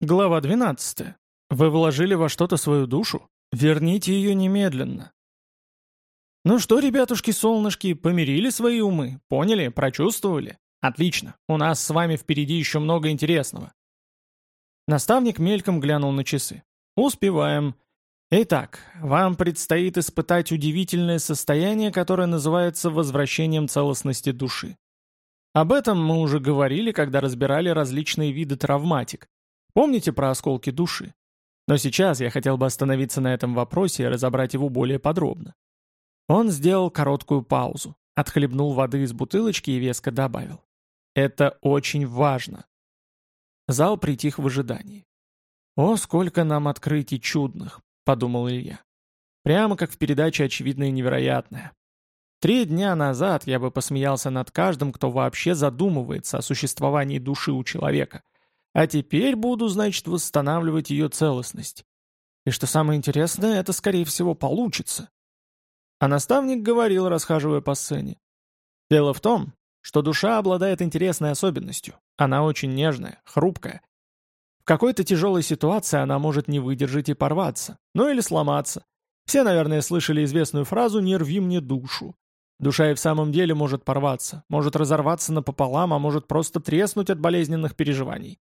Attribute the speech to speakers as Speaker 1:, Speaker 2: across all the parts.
Speaker 1: Глава 12. Вы вложили во что-то свою душу? Верните ее немедленно. Ну что, ребятушки-солнышки, помирили свои умы? Поняли? Прочувствовали? Отлично. У нас с вами впереди еще много интересного. Наставник мельком глянул на часы. Успеваем. Итак, вам предстоит испытать удивительное состояние, которое называется возвращением целостности души. Об этом мы уже говорили, когда разбирали различные виды травматик. Помните про осколки души? Но сейчас я хотел бы остановиться на этом вопросе и разобрать его более подробно. Он сделал короткую паузу, отхлебнул воды из бутылочки и веско добавил. Это очень важно. Зал притих в ожидании. «О, сколько нам открытий чудных!» — подумал Илья. Прямо как в передаче «Очевидное и невероятное». Три дня назад я бы посмеялся над каждым, кто вообще задумывается о существовании души у человека — а теперь буду, значит, восстанавливать ее целостность. И что самое интересное, это, скорее всего, получится. А наставник говорил, расхаживая по сцене. Дело в том, что душа обладает интересной особенностью. Она очень нежная, хрупкая. В какой-то тяжелой ситуации она может не выдержать и порваться. Ну или сломаться. Все, наверное, слышали известную фразу «не рви мне душу». Душа и в самом деле может порваться, может разорваться напополам, а может просто треснуть от болезненных переживаний.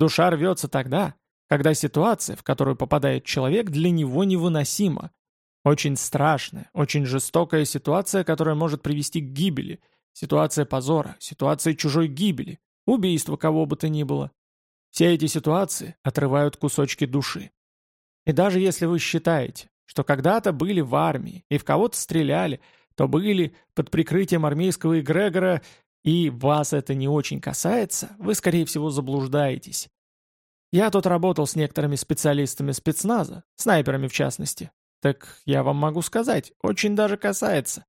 Speaker 1: Душа рвется тогда, когда ситуация, в которую попадает человек, для него невыносима. Очень страшная, очень жестокая ситуация, которая может привести к гибели. Ситуация позора, ситуация чужой гибели, убийства кого бы то ни было. Все эти ситуации отрывают кусочки души. И даже если вы считаете, что когда-то были в армии и в кого-то стреляли, то были под прикрытием армейского эгрегора и вас это не очень касается, вы, скорее всего, заблуждаетесь. Я тут работал с некоторыми специалистами спецназа, снайперами в частности. Так я вам могу сказать, очень даже касается.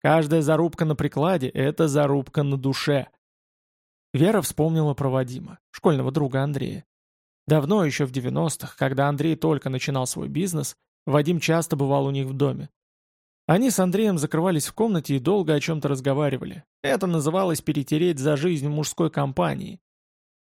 Speaker 1: Каждая зарубка на прикладе — это зарубка на душе. Вера вспомнила про Вадима, школьного друга Андрея. Давно, еще в 90-х, когда Андрей только начинал свой бизнес, Вадим часто бывал у них в доме. Они с Андреем закрывались в комнате и долго о чем-то разговаривали. Это называлось «перетереть за жизнь мужской компании».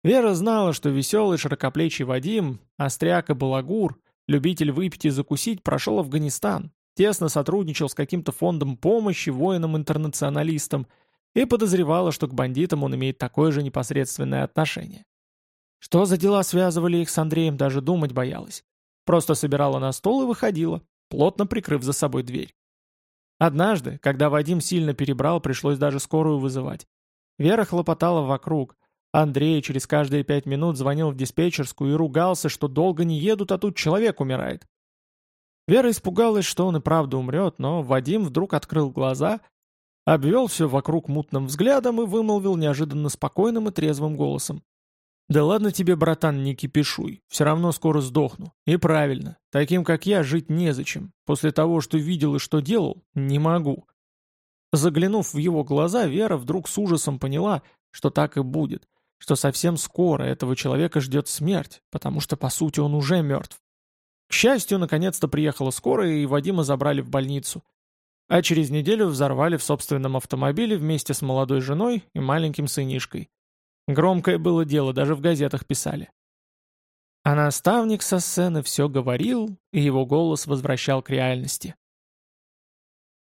Speaker 1: Вера знала, что веселый широкоплечий Вадим, остряк и балагур, любитель выпить и закусить, прошел Афганистан, тесно сотрудничал с каким-то фондом помощи воинам-интернационалистам и подозревала, что к бандитам он имеет такое же непосредственное отношение. Что за дела связывали их с Андреем, даже думать боялась. Просто собирала на стол и выходила, плотно прикрыв за собой дверь. Однажды, когда Вадим сильно перебрал, пришлось даже скорую вызывать. Вера хлопотала вокруг. Андрей через каждые пять минут звонил в диспетчерскую и ругался, что долго не едут, а тут человек умирает. Вера испугалась, что он и правда умрет, но Вадим вдруг открыл глаза, обвел все вокруг мутным взглядом и вымолвил неожиданно спокойным и трезвым голосом. «Да ладно тебе, братан, не кипишуй, все равно скоро сдохну. И правильно, таким как я жить незачем. После того, что видел и что делал, не могу». Заглянув в его глаза, Вера вдруг с ужасом поняла, что так и будет, что совсем скоро этого человека ждет смерть, потому что, по сути, он уже мертв. К счастью, наконец-то приехала скорая, и Вадима забрали в больницу. А через неделю взорвали в собственном автомобиле вместе с молодой женой и маленьким сынишкой. Громкое было дело, даже в газетах писали. А наставник со сцены все говорил, и его голос возвращал к реальности.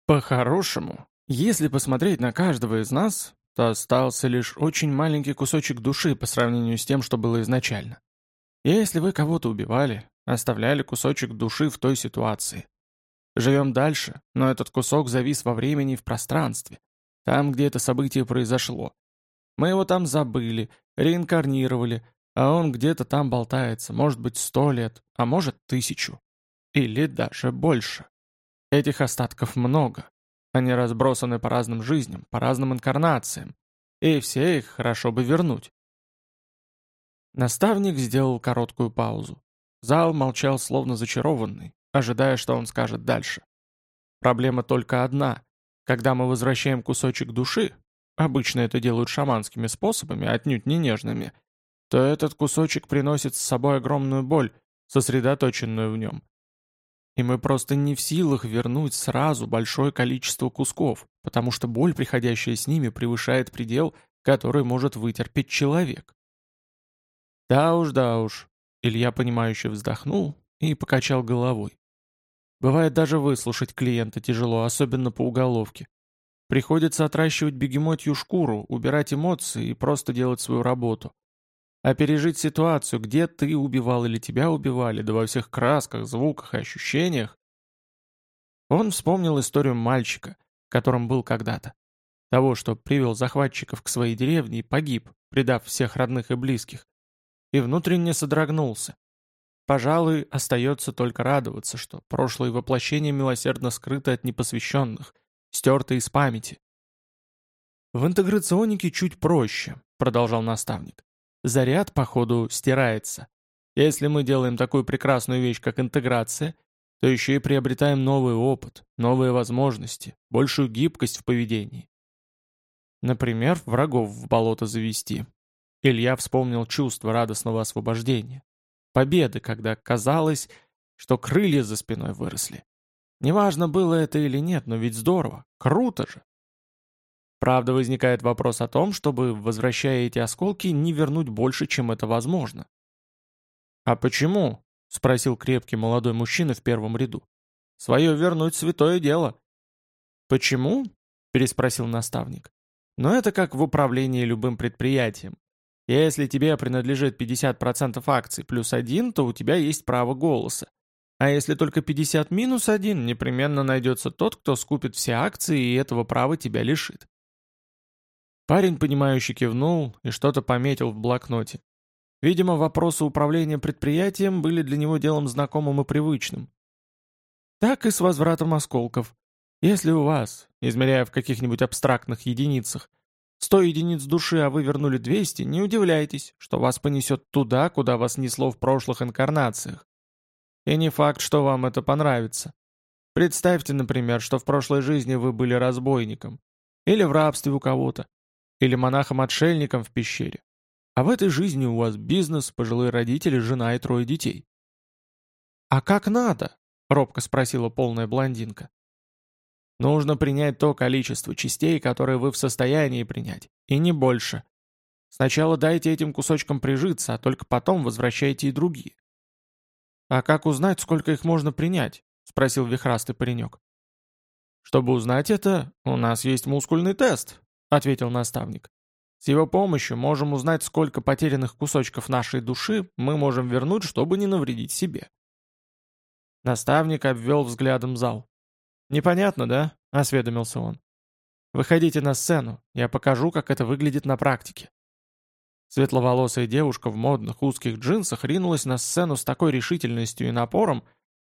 Speaker 1: По-хорошему, если посмотреть на каждого из нас, то остался лишь очень маленький кусочек души по сравнению с тем, что было изначально. Если вы кого-то убивали, оставляли кусочек души в той ситуации. Живем дальше, но этот кусок завис во времени и в пространстве, там, где это событие произошло, мы его там забыли, реинкарнировали, а он где-то там болтается, может быть, сто лет, а может, тысячу. Или даже больше. Этих остатков много. Они разбросаны по разным жизням, по разным инкарнациям. И все их хорошо бы вернуть. Наставник сделал короткую паузу. Зал молчал словно зачарованный, ожидая, что он скажет дальше. Проблема только одна. Когда мы возвращаем кусочек души, обычно это делают шаманскими способами, отнюдь не нежными, то этот кусочек приносит с собой огромную боль, сосредоточенную в нем. И мы просто не в силах вернуть сразу большое количество кусков, потому что боль, приходящая с ними, превышает предел, который может вытерпеть человек. Да уж, да уж. Илья, понимающе вздохнул и покачал головой. Бывает даже выслушать клиента тяжело, особенно по уголовке. Приходится отращивать бегемотью шкуру, убирать эмоции и просто делать свою работу. А пережить ситуацию, где ты убивал или тебя убивали, да во всех красках, звуках и ощущениях. Он вспомнил историю мальчика, которым был когда-то. Того, что привел захватчиков к своей деревне и погиб, предав всех родных и близких. И внутренне содрогнулся. Пожалуй, остается только радоваться, что прошлое воплощение милосердно скрыто от непосвященных, стерто из памяти. В интеграционике чуть проще, продолжал наставник. Заряд, походу, стирается. Если мы делаем такую прекрасную вещь, как интеграция, то еще и приобретаем новый опыт, новые возможности, большую гибкость в поведении. Например, врагов в болото завести. Илья вспомнил чувство радостного освобождения. Победы, когда казалось, что крылья за спиной выросли. Неважно, было это или нет, но ведь здорово, круто же. Правда, возникает вопрос о том, чтобы, возвращая эти осколки, не вернуть больше, чем это возможно. «А почему?» — спросил крепкий молодой мужчина в первом ряду. «Свое вернуть святое дело». «Почему?» — переспросил наставник. «Но это как в управлении любым предприятием. Если тебе принадлежит 50% акций плюс один, то у тебя есть право голоса. А если только 50 минус один, непременно найдется тот, кто скупит все акции и этого права тебя лишит. Парень, понимающе кивнул и что-то пометил в блокноте. Видимо, вопросы управления предприятием были для него делом знакомым и привычным. Так и с возвратом осколков. Если у вас, измеряя в каких-нибудь абстрактных единицах, 100 единиц души, а вы вернули 200, не удивляйтесь, что вас понесет туда, куда вас несло в прошлых инкарнациях. И не факт, что вам это понравится. Представьте, например, что в прошлой жизни вы были разбойником, или в рабстве у кого-то, или монахом-отшельником в пещере. А в этой жизни у вас бизнес, пожилые родители, жена и трое детей. «А как надо?» — робко спросила полная блондинка. «Нужно принять то количество частей, которые вы в состоянии принять, и не больше. Сначала дайте этим кусочкам прижиться, а только потом возвращайте и другие». «А как узнать, сколько их можно принять?» — спросил вихрастый паренек. «Чтобы узнать это, у нас есть мускульный тест», — ответил наставник. «С его помощью можем узнать, сколько потерянных кусочков нашей души мы можем вернуть, чтобы не навредить себе». Наставник обвел взглядом зал. «Непонятно, да?» — осведомился он. «Выходите на сцену, я покажу, как это выглядит на практике». Светловолосая девушка в модных узких джинсах ринулась на сцену с такой решительностью и напором,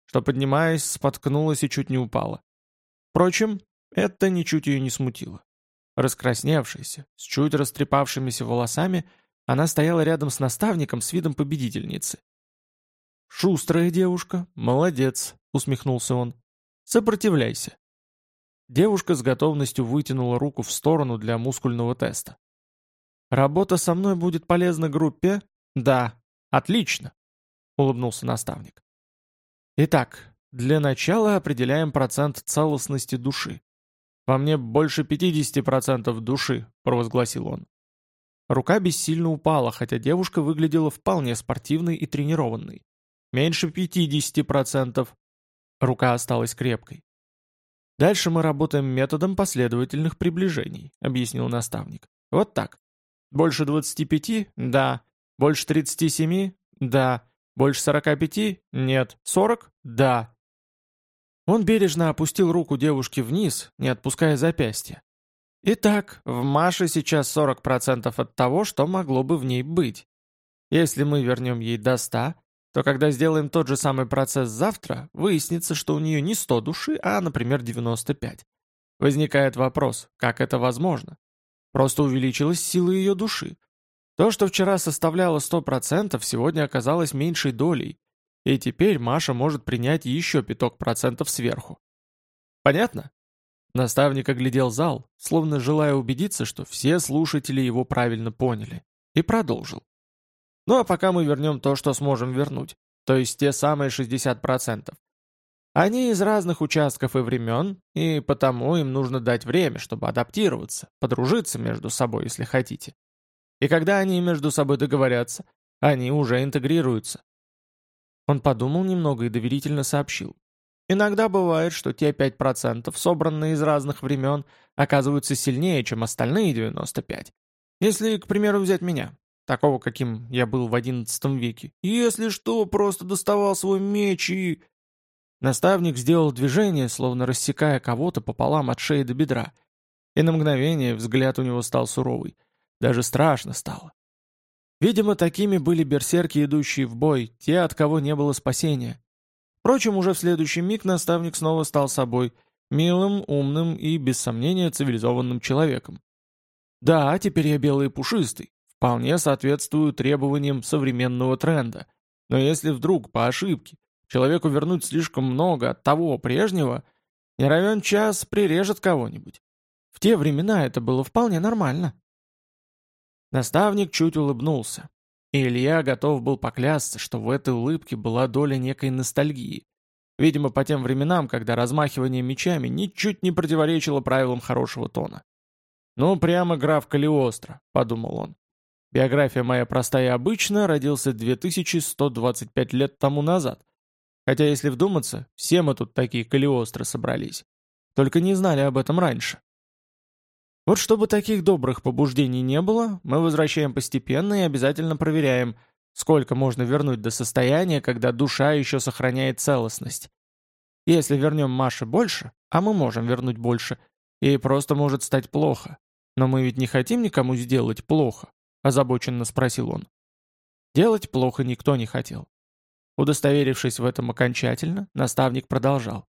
Speaker 1: что, поднимаясь, споткнулась и чуть не упала. Впрочем, это ничуть ее не смутило. Раскрасневшаяся, с чуть растрепавшимися волосами, она стояла рядом с наставником с видом победительницы. «Шустрая девушка, молодец», — усмехнулся он. «Сопротивляйся». Девушка с готовностью вытянула руку в сторону для мускульного теста. «Работа со мной будет полезна группе?» «Да, отлично», — улыбнулся наставник. «Итак, для начала определяем процент целостности души. «Во мне больше 50% души», — провозгласил он. Рука бессильно упала, хотя девушка выглядела вполне спортивной и тренированной. Меньше 50%. Рука осталась крепкой. «Дальше мы работаем методом последовательных приближений», — объяснил наставник. «Вот так. Больше 25? Да. Больше 37? Да. Больше 45? Нет. 40? Да. Он бережно опустил руку девушки вниз, не отпуская запястья. Итак, в Маше сейчас 40% от того, что могло бы в ней быть. Если мы вернем ей до 100, то когда сделаем тот же самый процесс завтра, выяснится, что у нее не 100 души, а, например, 95. Возникает вопрос, как это возможно? Просто увеличилась сила ее души. То, что вчера составляло 100%, сегодня оказалось меньшей долей, и теперь Маша может принять еще пяток процентов сверху. Понятно? Наставник оглядел зал, словно желая убедиться, что все слушатели его правильно поняли, и продолжил. Ну а пока мы вернем то, что сможем вернуть, то есть те самые 60%. Они из разных участков и времен, и потому им нужно дать время, чтобы адаптироваться, подружиться между собой, если хотите. И когда они между собой договорятся, Они уже интегрируются. Он подумал немного и доверительно сообщил. Иногда бывает, что те 5%, собранные из разных времен, оказываются сильнее, чем остальные 95%. Если, к примеру, взять меня, такого, каким я был в XI веке, если что, просто доставал свой меч и... Наставник сделал движение, словно рассекая кого-то пополам от шеи до бедра. И на мгновение взгляд у него стал суровый. Даже страшно стало. Видимо, такими были берсерки, идущие в бой, те, от кого не было спасения. Впрочем, уже в следующий миг наставник снова стал собой, милым, умным и, без сомнения, цивилизованным человеком. Да, теперь я белый и пушистый, вполне соответствую требованиям современного тренда. Но если вдруг, по ошибке, человеку вернуть слишком много от того прежнего, не равен час прирежет кого-нибудь. В те времена это было вполне нормально. Наставник чуть улыбнулся. И Илья готов был поклясться, что в этой улыбке была доля некой ностальгии. Видимо, по тем временам, когда размахивание мечами ничуть не противоречило правилам хорошего тона. «Ну, прямо граф Калиостро», — подумал он. «Биография моя простая и обычная, родился 2125 лет тому назад. Хотя, если вдуматься, все мы тут такие Калиостры собрались. Только не знали об этом раньше. Вот чтобы таких добрых побуждений не было, мы возвращаем постепенно и обязательно проверяем, сколько можно вернуть до состояния, когда душа еще сохраняет целостность. Если вернем Маше больше, а мы можем вернуть больше, ей просто может стать плохо. Но мы ведь не хотим никому сделать плохо, озабоченно спросил он. Делать плохо никто не хотел. Удостоверившись в этом окончательно, наставник продолжал.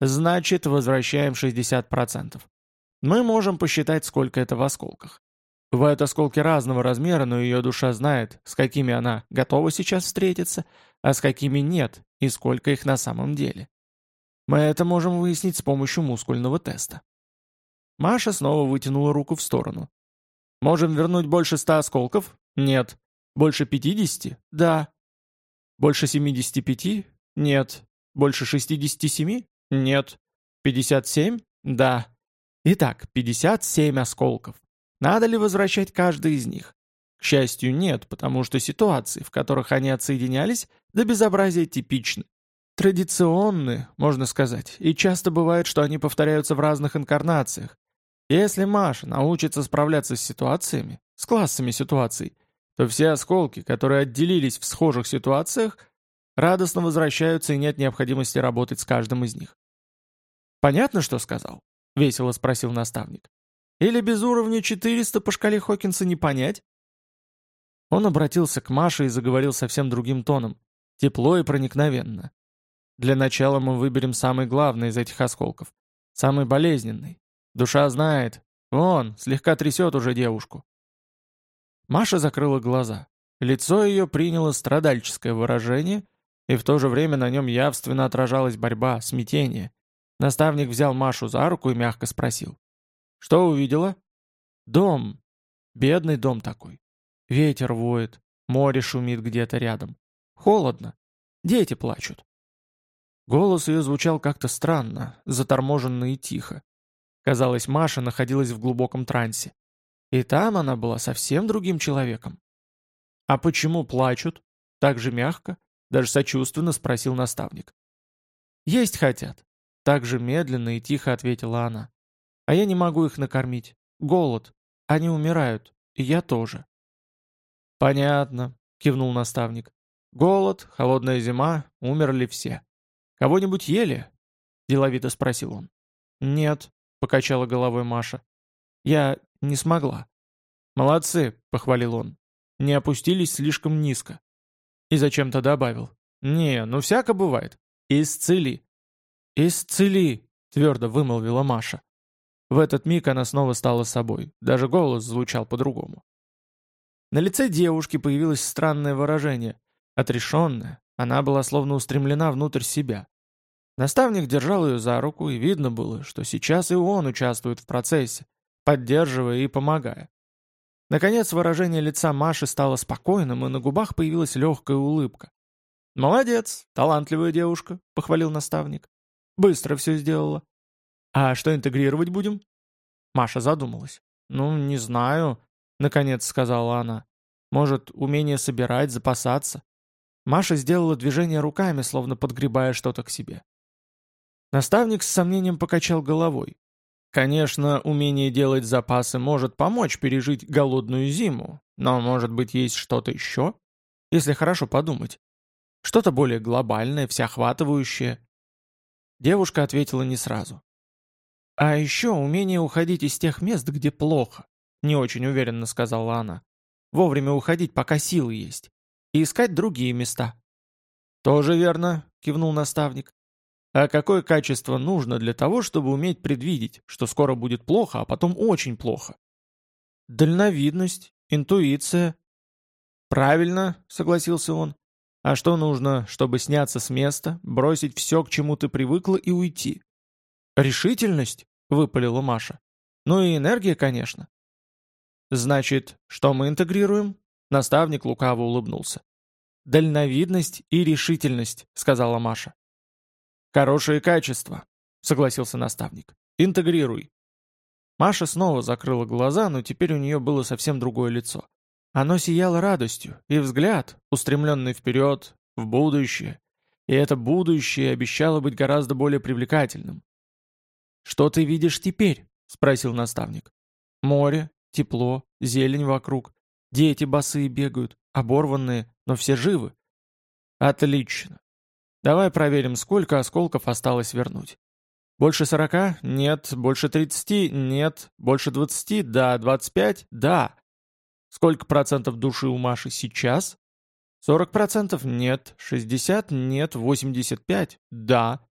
Speaker 1: Значит, возвращаем 60%. Мы можем посчитать, сколько это в осколках. Бывают осколки разного размера, но ее душа знает, с какими она готова сейчас встретиться, а с какими нет, и сколько их на самом деле. Мы это можем выяснить с помощью мускульного теста. Маша снова вытянула руку в сторону. «Можем вернуть больше ста осколков? Нет. Больше пятидесяти? Да. Больше семидесяти пяти? Нет. Больше шестидесяти семи? Нет. Пятьдесят семь? Да. Итак, 57 осколков. Надо ли возвращать каждый из них? К счастью, нет, потому что ситуации, в которых они отсоединялись, до безобразия типичны. Традиционны, можно сказать, и часто бывает, что они повторяются в разных инкарнациях. Если Маша научится справляться с ситуациями, с классами ситуаций, то все осколки, которые отделились в схожих ситуациях, радостно возвращаются и нет необходимости работать с каждым из них. Понятно, что сказал? — весело спросил наставник. «Или без уровня 400 по шкале Хокинса не понять?» Он обратился к Маше и заговорил совсем другим тоном, тепло и проникновенно. «Для начала мы выберем самый главный из этих осколков, самый болезненный. Душа знает. Вон, слегка трясет уже девушку». Маша закрыла глаза. Лицо ее приняло страдальческое выражение, и в то же время на нем явственно отражалась борьба, смятение. Наставник взял Машу за руку и мягко спросил. «Что увидела?» «Дом. Бедный дом такой. Ветер воет, море шумит где-то рядом. Холодно. Дети плачут». Голос ее звучал как-то странно, заторможенно и тихо. Казалось, Маша находилась в глубоком трансе. И там она была совсем другим человеком. «А почему плачут?» Так же мягко, даже сочувственно спросил наставник. «Есть хотят. Так же медленно и тихо ответила она. «А я не могу их накормить. Голод. Они умирают. И я тоже». «Понятно», — кивнул наставник. «Голод, холодная зима, умерли все. Кого-нибудь ели?» — деловито спросил он. «Нет», — покачала головой Маша. «Я не смогла». «Молодцы», — похвалил он. «Не опустились слишком низко». И зачем-то добавил. «Не, ну всяко бывает. Исцели». «Исцели!» — твердо вымолвила Маша. В этот миг она снова стала собой, даже голос звучал по-другому. На лице девушки появилось странное выражение. Отрешенное, она была словно устремлена внутрь себя. Наставник держал ее за руку, и видно было, что сейчас и он участвует в процессе, поддерживая и помогая. Наконец выражение лица Маши стало спокойным, и на губах появилась легкая улыбка. «Молодец, талантливая девушка», — похвалил наставник. Быстро все сделала. А что интегрировать будем? Маша задумалась. Ну, не знаю, наконец сказала она. Может, умение собирать, запасаться? Маша сделала движение руками, словно подгребая что-то к себе. Наставник с сомнением покачал головой. Конечно, умение делать запасы может помочь пережить голодную зиму, но, может быть, есть что-то еще? Если хорошо подумать. Что-то более глобальное, всеохватывающее. Девушка ответила не сразу. «А еще умение уходить из тех мест, где плохо», — не очень уверенно сказала она. «Вовремя уходить, пока силы есть. И искать другие места». «Тоже верно», — кивнул наставник. «А какое качество нужно для того, чтобы уметь предвидеть, что скоро будет плохо, а потом очень плохо?» «Дальновидность, интуиция». «Правильно», — согласился он. «А что нужно, чтобы сняться с места, бросить все, к чему ты привыкла, и уйти?» «Решительность?» — выпалила Маша. «Ну и энергия, конечно». «Значит, что мы интегрируем?» Наставник лукаво улыбнулся. «Дальновидность и решительность», — сказала Маша. «Хорошие качества», — согласился наставник. «Интегрируй». Маша снова закрыла глаза, но теперь у нее было совсем другое лицо. Оно сияло радостью, и взгляд, устремленный вперед, в будущее. И это будущее обещало быть гораздо более привлекательным. «Что ты видишь теперь?» — спросил наставник. «Море, тепло, зелень вокруг. Дети босые бегают, оборванные, но все живы». «Отлично. Давай проверим, сколько осколков осталось вернуть». «Больше сорока? Нет. Больше тридцати? Нет. Больше двадцати? Да. Двадцать пять? Да. Сколько процентов души у Маши сейчас?» «Сорок процентов? Нет. Шестьдесят? Нет. Восемьдесят пять? Да».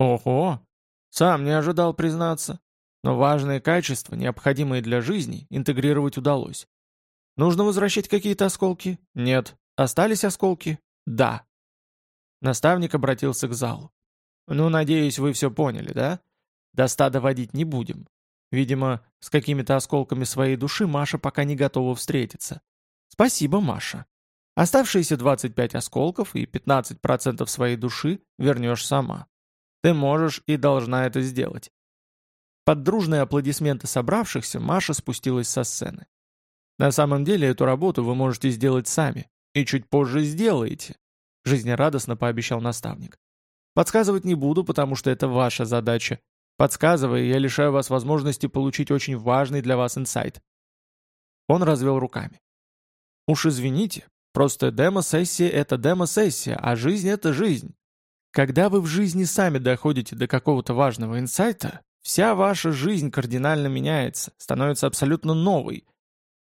Speaker 1: «Ого! Сам не ожидал признаться. Но важные качества, необходимые для жизни, интегрировать удалось. Нужно возвращать какие-то осколки? Нет. Остались осколки? Да. Наставник обратился к залу. Ну, надеюсь, вы все поняли, да? До ста доводить не будем. Видимо, с какими-то осколками своей души Маша пока не готова встретиться. Спасибо, Маша. Оставшиеся 25 осколков и 15% своей души вернешь сама. Ты можешь и должна это сделать. Под дружные аплодисменты собравшихся Маша спустилась со сцены. На самом деле эту работу вы можете сделать сами, и чуть позже сделаете, жизнерадостно пообещал наставник. Подсказывать не буду, потому что это ваша задача. Подсказывая, я лишаю вас возможности получить очень важный для вас инсайт. Он развел руками. Уж извините, просто демо-сессия — это демо-сессия, а жизнь — это жизнь. Когда вы в жизни сами доходите до какого-то важного инсайта, вся ваша жизнь кардинально меняется, становится абсолютно новой.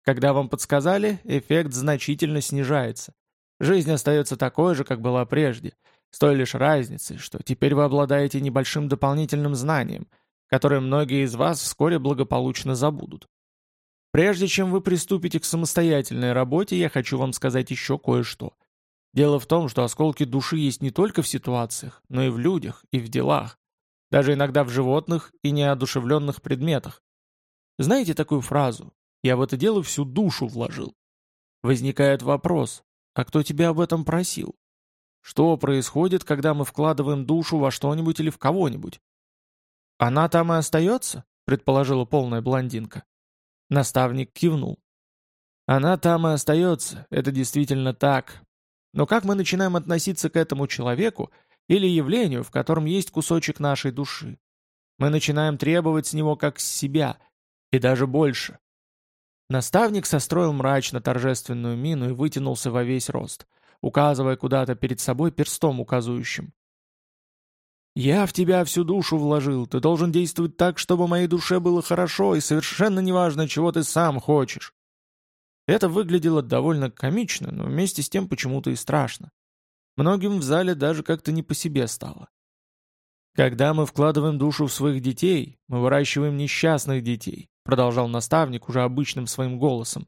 Speaker 1: Когда вам подсказали, эффект значительно снижается. Жизнь остается такой же, как была прежде, с той лишь разницей, что теперь вы обладаете небольшим дополнительным знанием, которое многие из вас вскоре благополучно забудут. Прежде чем вы приступите к самостоятельной работе, я хочу вам сказать еще кое-что – Дело в том, что осколки души есть не только в ситуациях, но и в людях, и в делах. Даже иногда в животных и неодушевленных предметах. Знаете такую фразу «я в это дело всю душу вложил»? Возникает вопрос, а кто тебя об этом просил? Что происходит, когда мы вкладываем душу во что-нибудь или в кого-нибудь? «Она там и остается?» — предположила полная блондинка. Наставник кивнул. «Она там и остается, это действительно так, но как мы начинаем относиться к этому человеку или явлению, в котором есть кусочек нашей души? Мы начинаем требовать с него как с себя, и даже больше. Наставник состроил мрачно торжественную мину и вытянулся во весь рост, указывая куда-то перед собой перстом указующим. «Я в тебя всю душу вложил, ты должен действовать так, чтобы моей душе было хорошо, и совершенно неважно, чего ты сам хочешь. Это выглядело довольно комично, но вместе с тем почему-то и страшно. Многим в зале даже как-то не по себе стало. «Когда мы вкладываем душу в своих детей, мы выращиваем несчастных детей», продолжал наставник уже обычным своим голосом.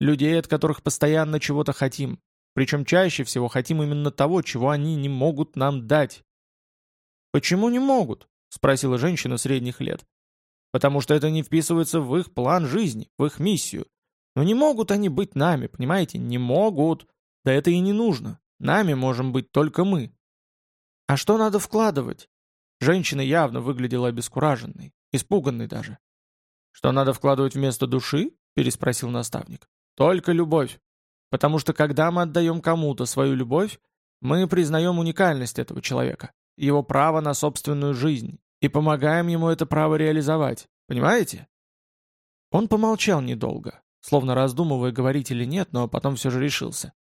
Speaker 1: «Людей, от которых постоянно чего-то хотим. Причем чаще всего хотим именно того, чего они не могут нам дать». «Почему не могут?» — спросила женщина средних лет. «Потому что это не вписывается в их план жизни, в их миссию. Но не могут они быть нами, понимаете? Не могут. Да это и не нужно. Нами можем быть только мы. А что надо вкладывать? Женщина явно выглядела обескураженной, испуганной даже. «Что надо вкладывать вместо души?» — переспросил наставник. «Только любовь. Потому что когда мы отдаем кому-то свою любовь, мы признаем уникальность этого человека, его право на собственную жизнь, и помогаем ему это право реализовать. Понимаете? Он помолчал недолго, словно раздумывая, говорить или нет, но потом все же решился.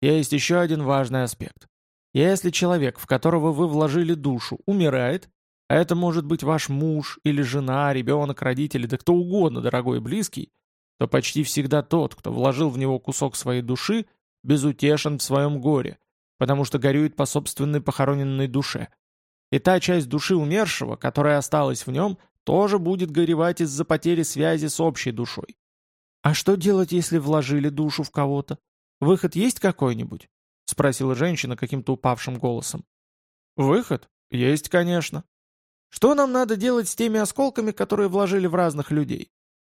Speaker 1: Есть еще один важный аспект. Если человек, в которого вы вложили душу, умирает, а это может быть ваш муж или жена, ребенок, родители, да кто угодно, дорогой и близкий, то почти всегда тот, кто вложил в него кусок своей души, безутешен в своем горе, потому что горюет по собственной похороненной душе. И та часть души умершего, которая осталась в нем, тоже будет горевать из-за потери связи с общей душой. А что делать, если вложили душу в кого-то? Выход есть какой-нибудь? — спросила женщина каким-то упавшим голосом. «Выход? Есть, конечно. Что нам надо делать с теми осколками, которые вложили в разных людей?»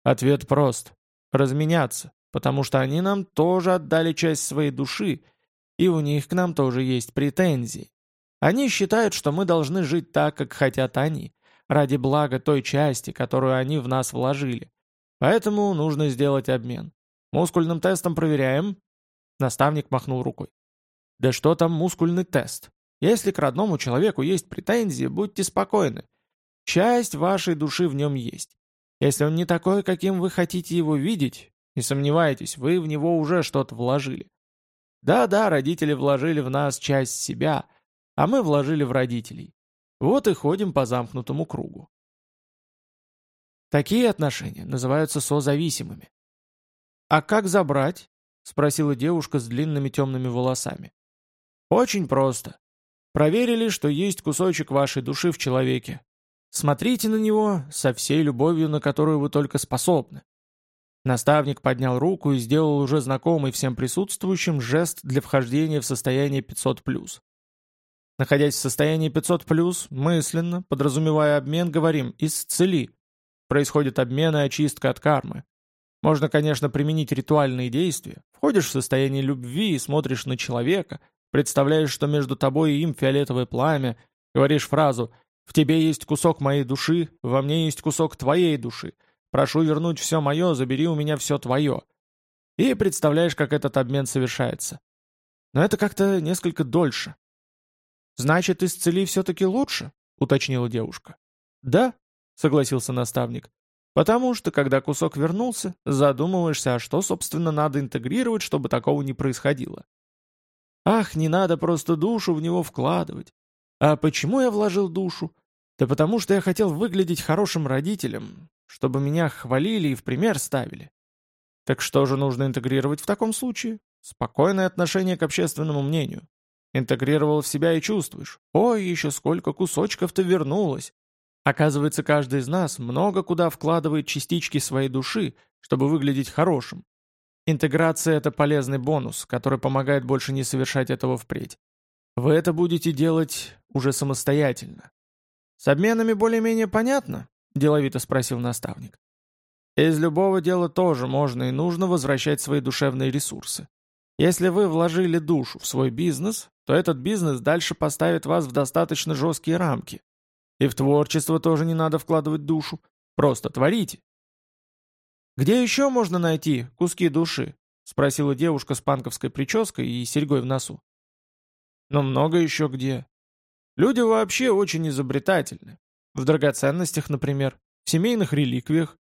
Speaker 1: Ответ прост. Разменяться, потому что они нам тоже отдали часть своей души, и у них к нам тоже есть претензии. Они считают, что мы должны жить так, как хотят они, ради блага той части, которую они в нас вложили. Поэтому нужно сделать обмен. Мускульным тестом проверяем. Наставник махнул рукой. Да что там мускульный тест? Если к родному человеку есть претензии, будьте спокойны. Часть вашей души в нем есть. Если он не такой, каким вы хотите его видеть, не сомневайтесь, вы в него уже что-то вложили. Да-да, родители вложили в нас часть себя, а мы вложили в родителей. Вот и ходим по замкнутому кругу. Такие отношения называются созависимыми. «А как забрать?» — спросила девушка с длинными темными волосами. Очень просто. Проверили, что есть кусочек вашей души в человеке. Смотрите на него со всей любовью, на которую вы только способны. Наставник поднял руку и сделал уже знакомый всем присутствующим жест для вхождения в состояние 500+. Находясь в состоянии 500+, мысленно, подразумевая обмен, говорим «исцели». Происходит обмен и очистка от кармы. Можно, конечно, применить ритуальные действия. Входишь в состояние любви и смотришь на человека – Представляешь, что между тобой и им фиолетовое пламя, говоришь фразу «В тебе есть кусок моей души, во мне есть кусок твоей души. Прошу вернуть все мое, забери у меня все твое». И представляешь, как этот обмен совершается. Но это как-то несколько дольше. «Значит, исцели все-таки лучше?» — уточнила девушка. «Да», — согласился наставник. «Потому что, когда кусок вернулся, задумываешься, а что, собственно, надо интегрировать, чтобы такого не происходило. Ах, не надо просто душу в него вкладывать. А почему я вложил душу? Да потому что я хотел выглядеть хорошим родителем, чтобы меня хвалили и в пример ставили. Так что же нужно интегрировать в таком случае? Спокойное отношение к общественному мнению. Интегрировал в себя и чувствуешь. Ой, еще сколько кусочков-то вернулось. Оказывается, каждый из нас много куда вкладывает частички своей души, чтобы выглядеть хорошим. Интеграция — это полезный бонус, который помогает больше не совершать этого впредь. Вы это будете делать уже самостоятельно. «С обменами более-менее понятно?» — деловито спросил наставник. «Из любого дела тоже можно и нужно возвращать свои душевные ресурсы. Если вы вложили душу в свой бизнес, то этот бизнес дальше поставит вас в достаточно жесткие рамки. И в творчество тоже не надо вкладывать душу. Просто творите. «Где еще можно найти куски души?» — спросила девушка с панковской прической и серьгой в носу. «Но много еще где. Люди вообще очень изобретательны. В драгоценностях, например, в семейных реликвиях».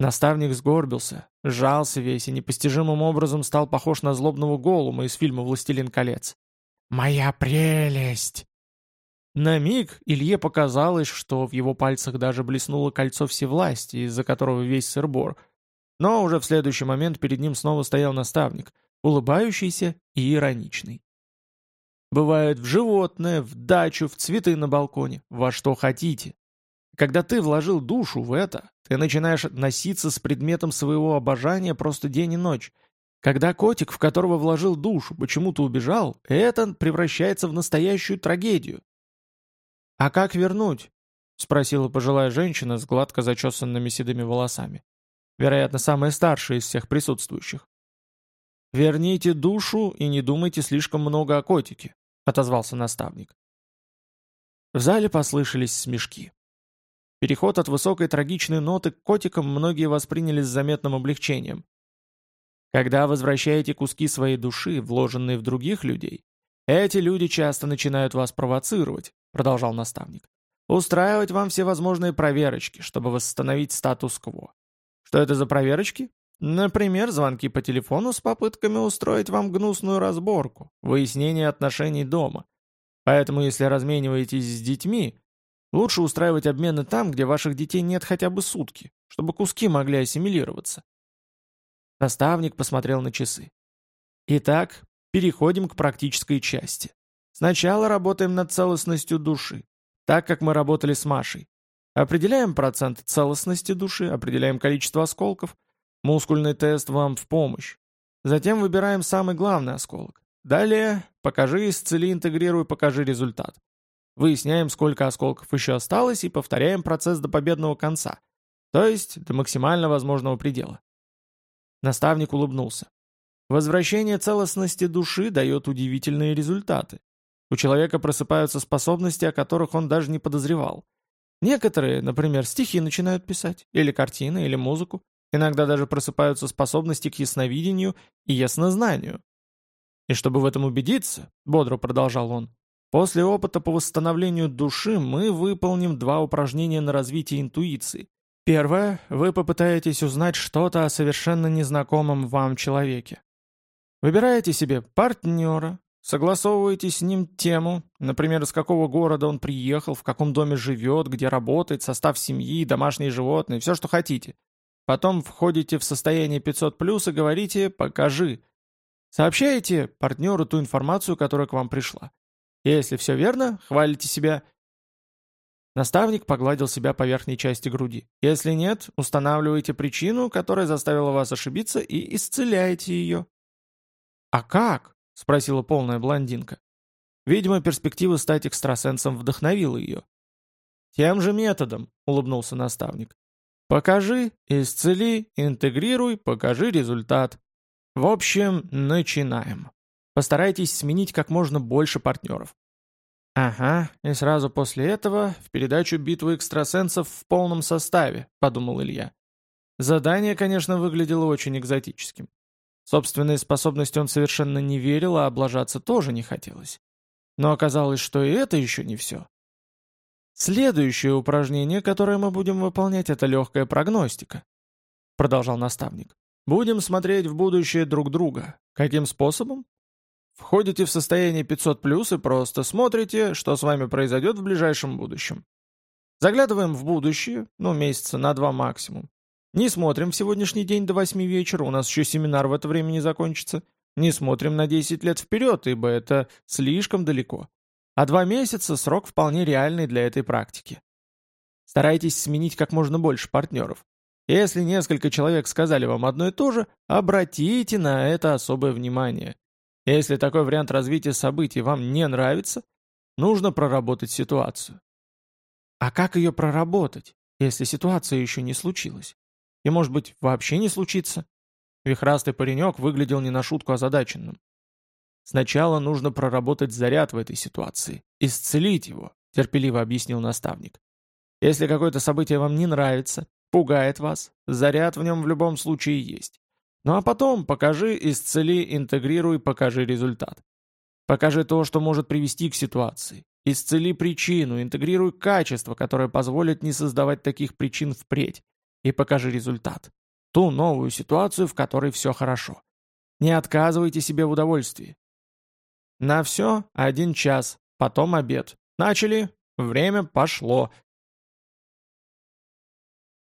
Speaker 1: Наставник сгорбился, сжался весь и непостижимым образом стал похож на злобного голума из фильма «Властелин колец». «Моя прелесть!» На миг Илье показалось, что в его пальцах даже блеснуло кольцо всевластия, из-за которого весь сырбор. Но уже в следующий момент перед ним снова стоял наставник, улыбающийся и ироничный. Бывает в животное, в дачу, в цветы на балконе, во что хотите. Когда ты вложил душу в это, ты начинаешь носиться с предметом своего обожания просто день и ночь. Когда котик, в которого вложил душу, почему-то убежал, это превращается в настоящую трагедию. «А как вернуть?» — спросила пожилая женщина с гладко зачесанными седыми волосами. Вероятно, самая старшая из всех присутствующих. «Верните душу и не думайте слишком много о котике», — отозвался наставник. В зале послышались смешки. Переход от высокой трагичной ноты к котикам многие восприняли с заметным облегчением. Когда возвращаете куски своей души, вложенные в других людей, эти люди часто начинают вас провоцировать, продолжал наставник. Устраивать вам всевозможные проверочки, чтобы восстановить статус-кво. Что это за проверочки? Например, звонки по телефону с попытками устроить вам гнусную разборку, выяснение отношений дома. Поэтому, если размениваетесь с детьми, лучше устраивать обмены там, где ваших детей нет хотя бы сутки, чтобы куски могли ассимилироваться. Наставник посмотрел на часы. Итак, переходим к практической части. Сначала работаем над целостностью души, так как мы работали с Машей. Определяем процент целостности души, определяем количество осколков, Мускульный тест вам в помощь. Затем выбираем самый главный осколок. Далее покажи, исцели, интегрируй, покажи результат. Выясняем, сколько осколков еще осталось и повторяем процесс до победного конца, то есть до максимально возможного предела. Наставник улыбнулся. Возвращение целостности души дает удивительные результаты. У человека просыпаются способности, о которых он даже не подозревал. Некоторые, например, стихи начинают писать, или картины, или музыку. Иногда даже просыпаются способности к ясновидению и яснознанию. И чтобы в этом убедиться, бодро продолжал он, после опыта по восстановлению души мы выполним два упражнения на развитие интуиции. Первое, вы попытаетесь узнать что-то о совершенно незнакомом вам человеке. Выбираете себе партнера, согласовываете с ним тему, например, из какого города он приехал, в каком доме живет, где работает, состав семьи, домашние животные, все, что хотите. Потом входите в состояние 500 плюс и говорите «покажи». Сообщаете партнеру ту информацию, которая к вам пришла. Если все верно, хвалите себя. Наставник погладил себя по верхней части груди. Если нет, устанавливаете причину, которая заставила вас ошибиться, и исцеляете ее. «А как?» — спросила полная блондинка. Видимо, перспектива стать экстрасенсом вдохновила ее. «Тем же методом», — улыбнулся наставник. Покажи, исцели, интегрируй, покажи результат. В общем, начинаем. Постарайтесь сменить как можно больше партнеров. «Ага, и сразу после этого в передачу «Битву экстрасенсов» в полном составе», — подумал Илья. Задание, конечно, выглядело очень экзотическим. Собственные способности он совершенно не верил, а облажаться тоже не хотелось. Но оказалось, что и это еще не все. Следующее упражнение, которое мы будем выполнять, это легкая прогностика. Продолжал наставник. Будем смотреть в будущее друг друга. Каким способом? Входите в состояние 500+, и просто смотрите, что с вами произойдет в ближайшем будущем. Заглядываем в будущее, ну, месяца на два максимум. Не смотрим в сегодняшний день до 8 вечера, у нас еще семинар в это время не закончится. Не смотрим на 10 лет вперед, ибо это слишком далеко. А два месяца – срок вполне реальный для этой практики. Старайтесь сменить как можно больше партнеров. Если несколько человек сказали вам одно и то же, обратите на это особое внимание. Если такой вариант развития событий вам не нравится, нужно проработать ситуацию. А как ее проработать, если ситуация еще не случилась? И, может быть, вообще не случится? Вихрастый паренек выглядел не на шутку озадаченным. Сначала нужно проработать заряд в этой ситуации, исцелить его, терпеливо объяснил наставник. Если какое-то событие вам не нравится, пугает вас, заряд в нем в любом случае есть. Ну а потом покажи, исцели, интегрируй, покажи результат. Покажи то, что может привести к ситуации. Исцели причину, интегрируй качество, которое позволит не создавать таких причин впредь. И покажи результат. Ту новую ситуацию, в которой все хорошо. Не отказывайте себе в удовольствии. На все один час, потом обед. Начали, время пошло.